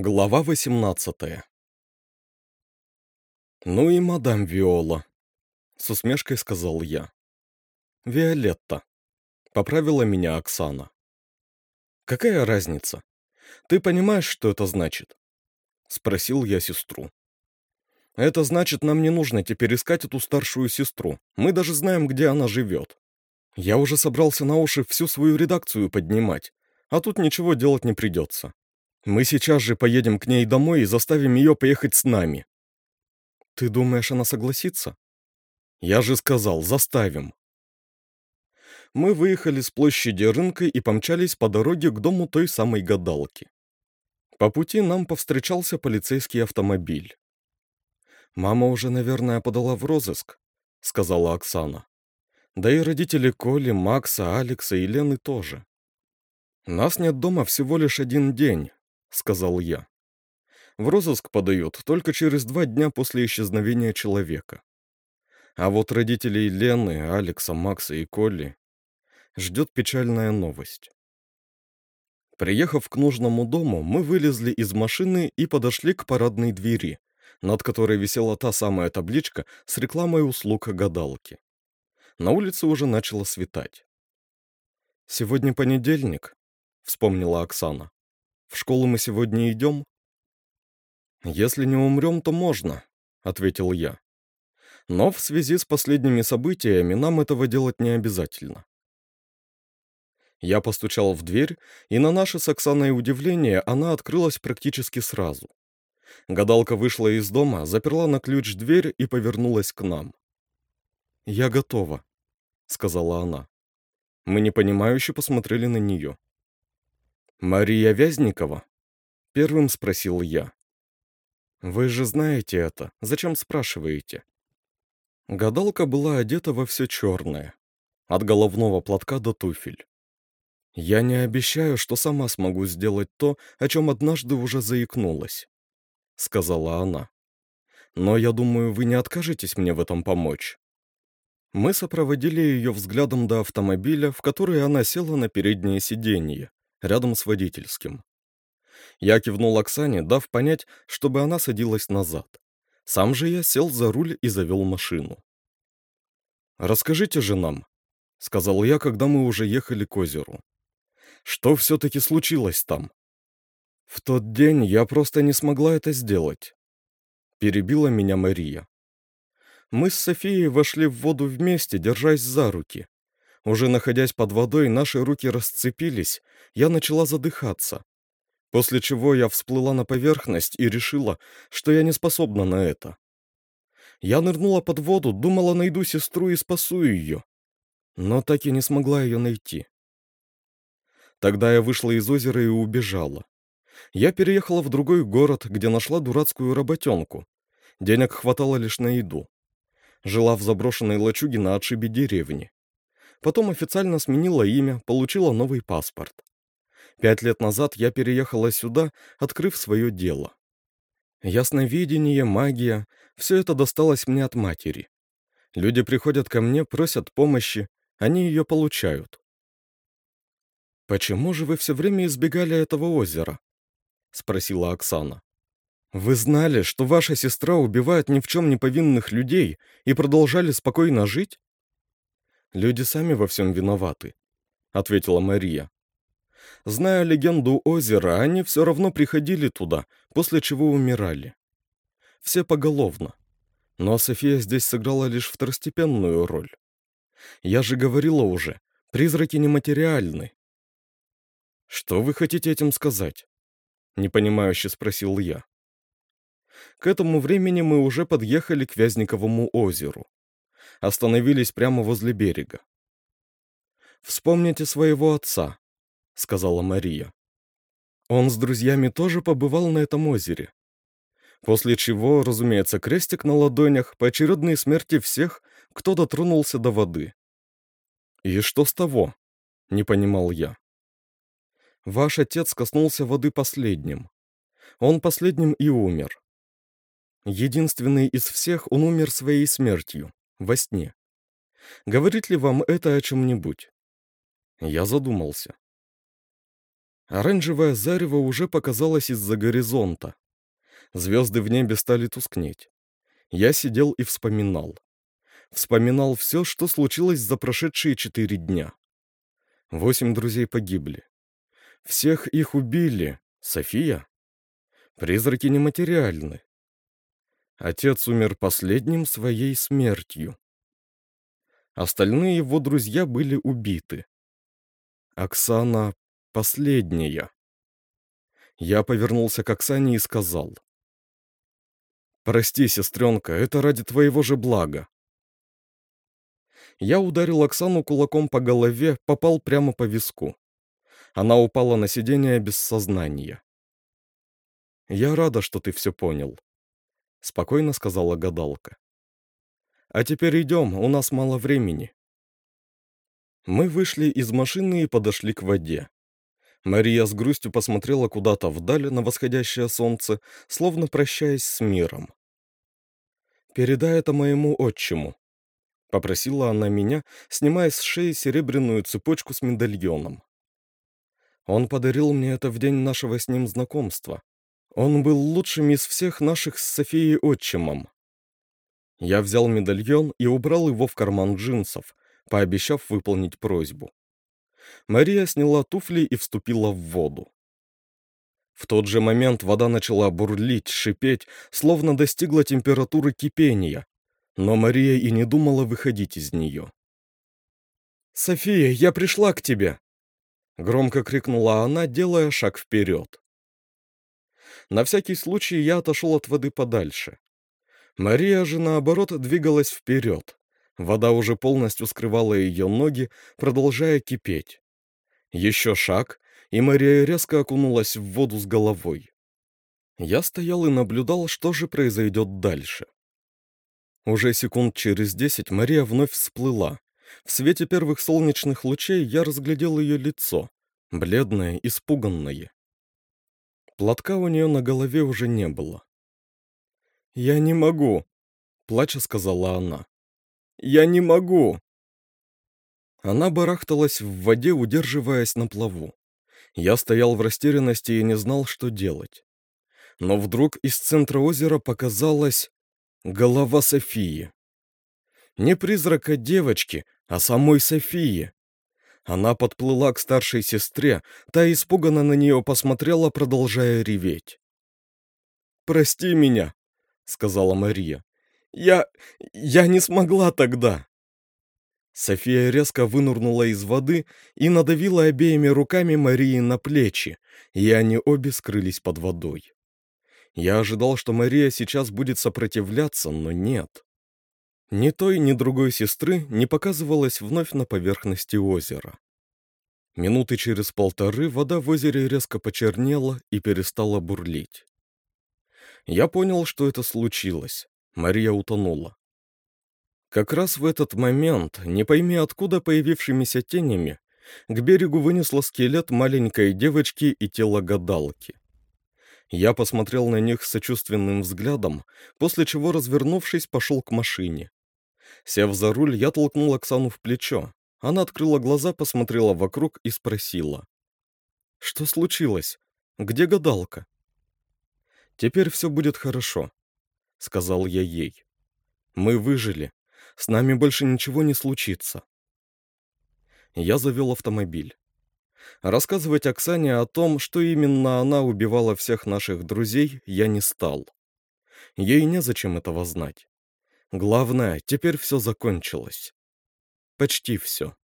Глава 18 «Ну и мадам Виола», — с усмешкой сказал я. «Виолетта», — поправила меня Оксана. «Какая разница? Ты понимаешь, что это значит?» — спросил я сестру. «Это значит, нам не нужно теперь искать эту старшую сестру. Мы даже знаем, где она живет. Я уже собрался на уши всю свою редакцию поднимать, а тут ничего делать не придется. Мы сейчас же поедем к ней домой и заставим ее поехать с нами. Ты думаешь, она согласится? Я же сказал, заставим. Мы выехали с площади рынка и помчались по дороге к дому той самой гадалки. По пути нам повстречался полицейский автомобиль. «Мама уже, наверное, подала в розыск», — сказала Оксана. «Да и родители Коли, Макса, Алекса и Лены тоже. Нас нет дома всего лишь один день, — сказал я. В розыск подают только через два дня после исчезновения человека. А вот родителей Лены, Алекса, Макса и Колли ждет печальная новость. Приехав к нужному дому, мы вылезли из машины и подошли к парадной двери, над которой висела та самая табличка с рекламой услуг гадалки. На улице уже начало светать. «Сегодня понедельник», — вспомнила Оксана. В школу мы сегодня идем?» «Если не умрем, то можно», — ответил я. «Но в связи с последними событиями нам этого делать не обязательно». Я постучал в дверь, и на наше с Оксаной удивление она открылась практически сразу. Гадалка вышла из дома, заперла на ключ дверь и повернулась к нам. «Я готова», — сказала она. Мы непонимающе посмотрели на нее. «Мария Вязникова?» — первым спросил я. «Вы же знаете это. Зачем спрашиваете?» Гадалка была одета во все черное, от головного платка до туфель. «Я не обещаю, что сама смогу сделать то, о чем однажды уже заикнулась», — сказала она. «Но я думаю, вы не откажетесь мне в этом помочь». Мы сопроводили ее взглядом до автомобиля, в который она села на переднее сиденье, рядом с водительским. Я кивнул Оксане, дав понять, чтобы она садилась назад. Сам же я сел за руль и завел машину. «Расскажите же нам», — сказал я, когда мы уже ехали к озеру. «Что все-таки случилось там?» «В тот день я просто не смогла это сделать», — перебила меня Мария. Мы с Софией вошли в воду вместе, держась за руки. Уже находясь под водой, наши руки расцепились, я начала задыхаться. После чего я всплыла на поверхность и решила, что я не способна на это. Я нырнула под воду, думала, найду сестру и спасу ее. Но так и не смогла ее найти. Тогда я вышла из озера и убежала. Я переехала в другой город, где нашла дурацкую работенку. Денег хватало лишь на еду. Жила в заброшенной лачуге на отшибе деревни. Потом официально сменила имя, получила новый паспорт. Пять лет назад я переехала сюда, открыв свое дело. Ясновидение, магия — все это досталось мне от матери. Люди приходят ко мне, просят помощи, они ее получают. «Почему же вы все время избегали этого озера?» — спросила Оксана. «Вы знали, что ваша сестра убивает ни в чем не повинных людей и продолжали спокойно жить?» Люди сами во всем виноваты», — ответила Мария. «Зная легенду озера, они все равно приходили туда, после чего умирали. Все поголовно. Но София здесь сыграла лишь второстепенную роль. Я же говорила уже, призраки нематериальны». «Что вы хотите этим сказать?» — непонимающе спросил я. К этому времени мы уже подъехали к Вязниковому озеру остановились прямо возле берега. «Вспомните своего отца», — сказала Мария. Он с друзьями тоже побывал на этом озере. После чего, разумеется, крестик на ладонях, поочередной смерти всех, кто дотронулся до воды. «И что с того?» — не понимал я. «Ваш отец коснулся воды последним. Он последним и умер. Единственный из всех он умер своей смертью во сне. Говорит ли вам это о чем-нибудь? Я задумался. Оранжевое зарево уже показалось из-за горизонта. Звезды в небе стали тускнеть. Я сидел и вспоминал. Вспоминал все, что случилось за прошедшие четыре дня. Восемь друзей погибли. Всех их убили. София? Призраки нематериальны. Отец умер последним своей смертью. Остальные его друзья были убиты. Оксана последняя. Я повернулся к Оксане и сказал. «Прости, сестренка, это ради твоего же блага». Я ударил Оксану кулаком по голове, попал прямо по виску. Она упала на сиденье без сознания. «Я рада, что ты все понял», — спокойно сказала гадалка. «А теперь идем, у нас мало времени». Мы вышли из машины и подошли к воде. Мария с грустью посмотрела куда-то вдаль на восходящее солнце, словно прощаясь с миром. «Передай это моему отчиму», — попросила она меня, снимая с шеи серебряную цепочку с медальоном. Он подарил мне это в день нашего с ним знакомства. Он был лучшим из всех наших с Софией отчимом. Я взял медальон и убрал его в карман джинсов, пообещав выполнить просьбу. Мария сняла туфли и вступила в воду. В тот же момент вода начала бурлить, шипеть, словно достигла температуры кипения, но Мария и не думала выходить из нее. «София, я пришла к тебе!» Громко крикнула она, делая шаг вперед. На всякий случай я отошел от воды подальше. Мария же, наоборот, двигалась вперед. Вода уже полностью скрывала ее ноги, продолжая кипеть. Еще шаг, и Мария резко окунулась в воду с головой. Я стоял и наблюдал, что же произойдет дальше. Уже секунд через десять Мария вновь всплыла. В свете первых солнечных лучей я разглядел ее лицо, бледное, испуганное. Платка у нее на голове уже не было. «Я не могу», — плача сказала она. «Я не могу!» Она барахталась в воде, удерживаясь на плаву. Я стоял в растерянности и не знал, что делать. Но вдруг из центра озера показалась голова Софии. Не призрака девочки, а самой Софии. Она подплыла к старшей сестре, та испуганно на нее посмотрела, продолжая реветь. «Прости меня», — сказала Мария. «Я... я не смогла тогда». София резко вынурнула из воды и надавила обеими руками Марии на плечи, и они обе скрылись под водой. Я ожидал, что Мария сейчас будет сопротивляться, но нет. Ни той, ни другой сестры не показывалась вновь на поверхности озера. Минуты через полторы вода в озере резко почернела и перестала бурлить. Я понял, что это случилось. Мария утонула. Как раз в этот момент, не пойми откуда появившимися тенями, к берегу вынесло скелет маленькой девочки и тело гадалки. Я посмотрел на них с сочувственным взглядом, после чего, развернувшись, пошел к машине. Сев за руль, я толкнул Оксану в плечо. Она открыла глаза, посмотрела вокруг и спросила. «Что случилось? Где гадалка?» «Теперь все будет хорошо», — сказал я ей. «Мы выжили. С нами больше ничего не случится». Я завел автомобиль. Рассказывать Оксане о том, что именно она убивала всех наших друзей, я не стал. Ей незачем этого знать. Главное, теперь все закончилось. Почти все.